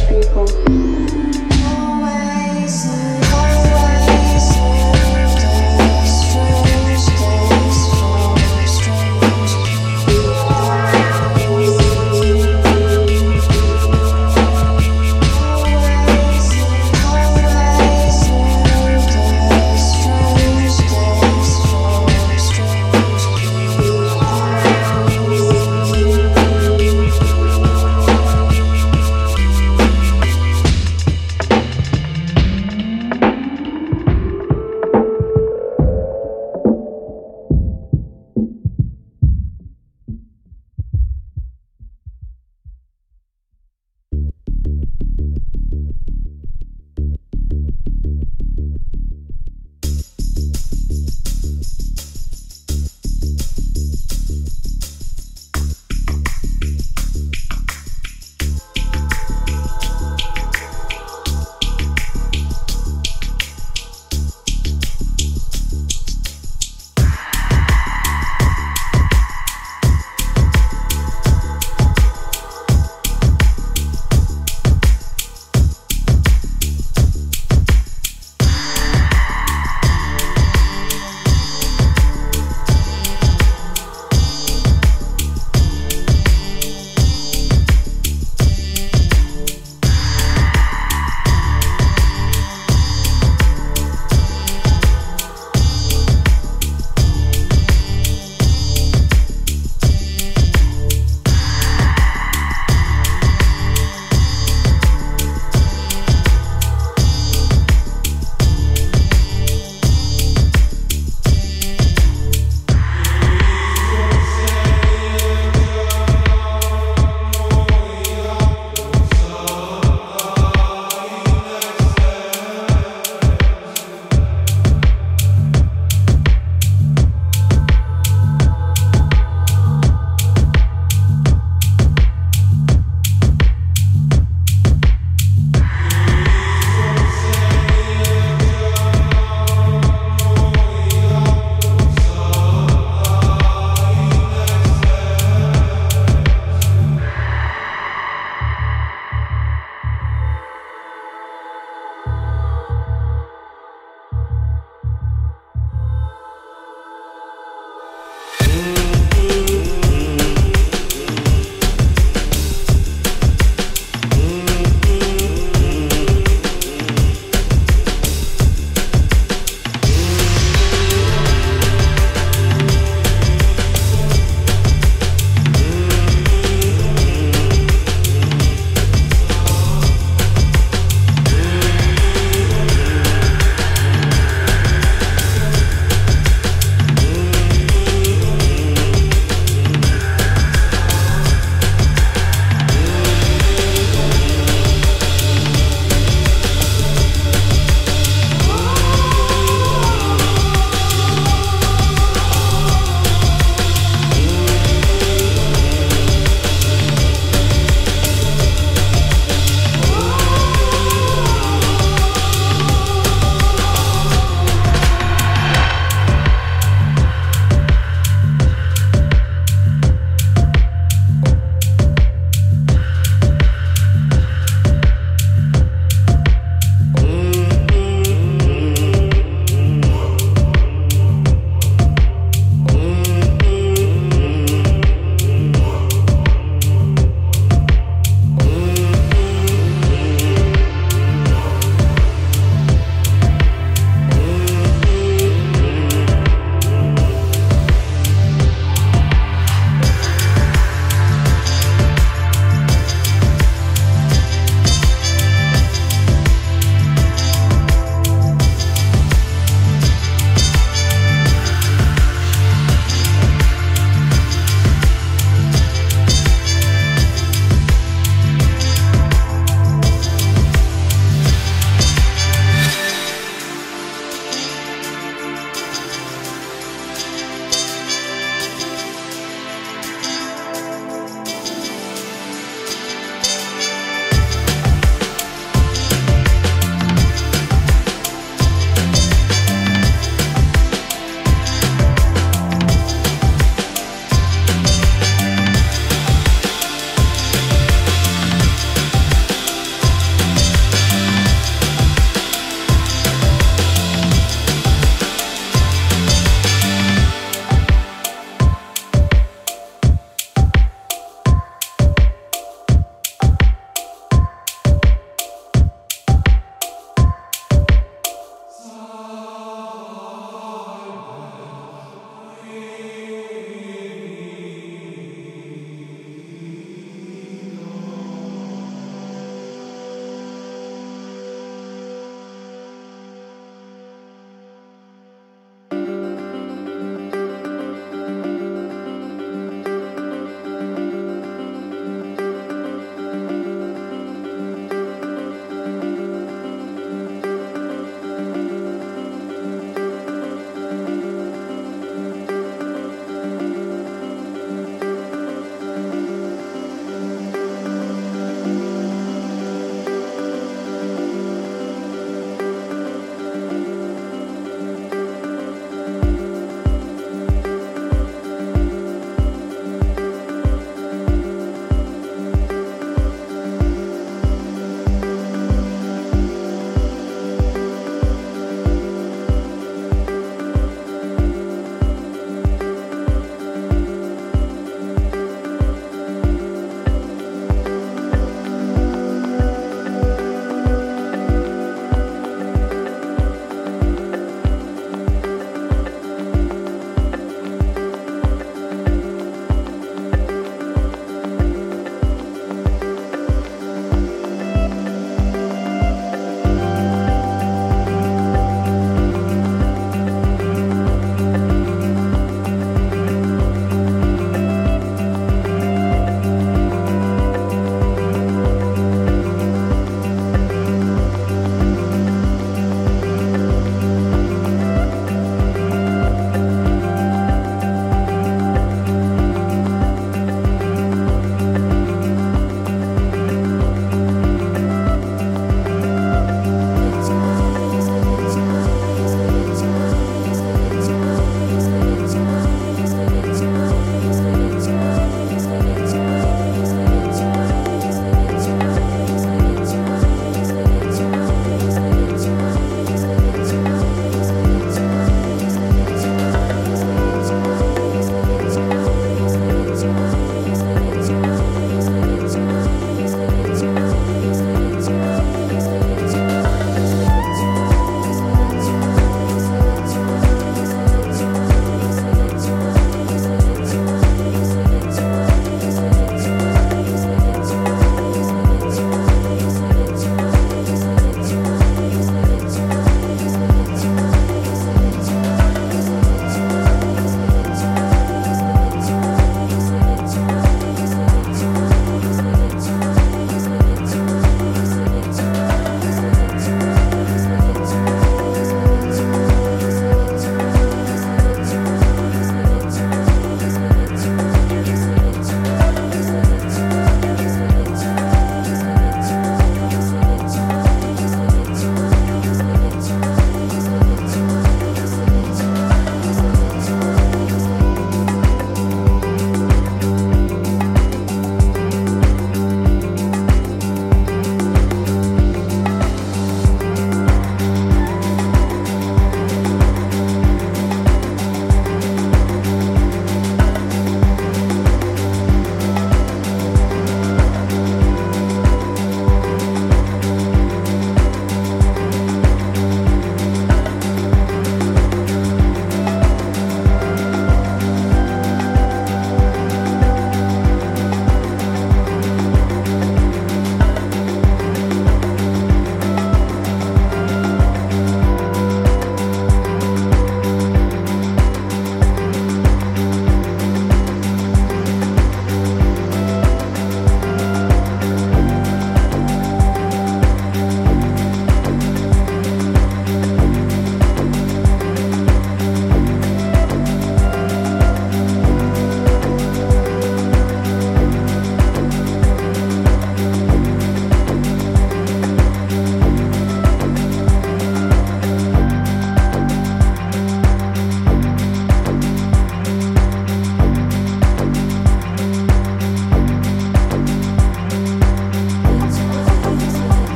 People.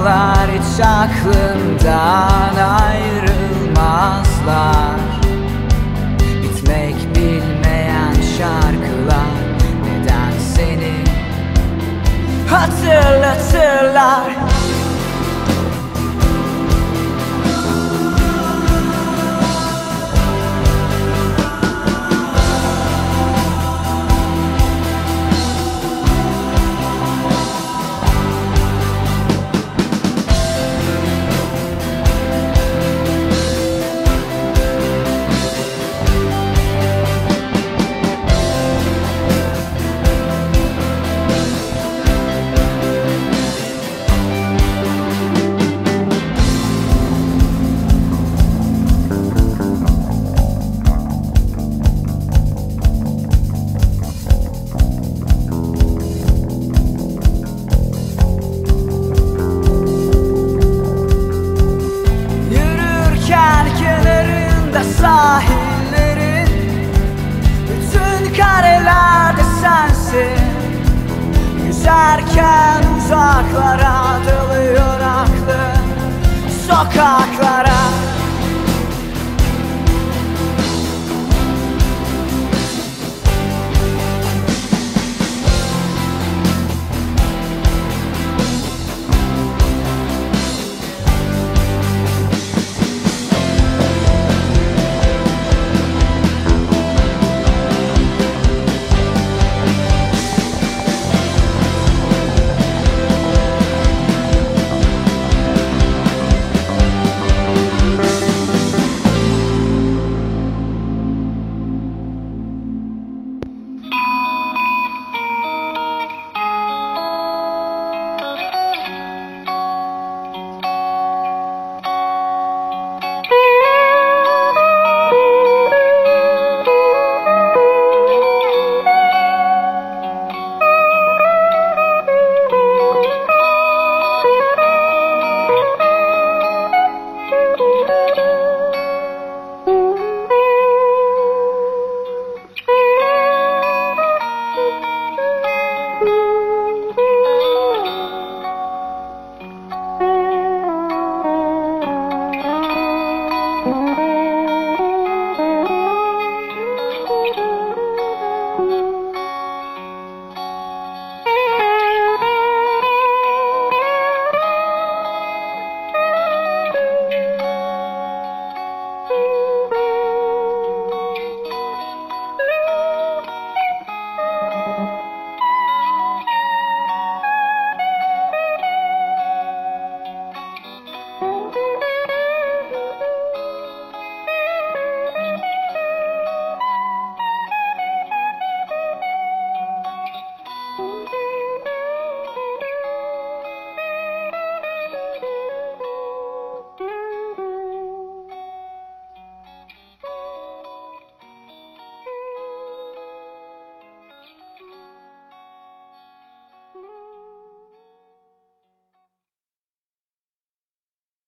aklar hiç aklımdan ayrılmazlar. Bitmek bilmeyen şarkılar neden seni hatırlatırlar?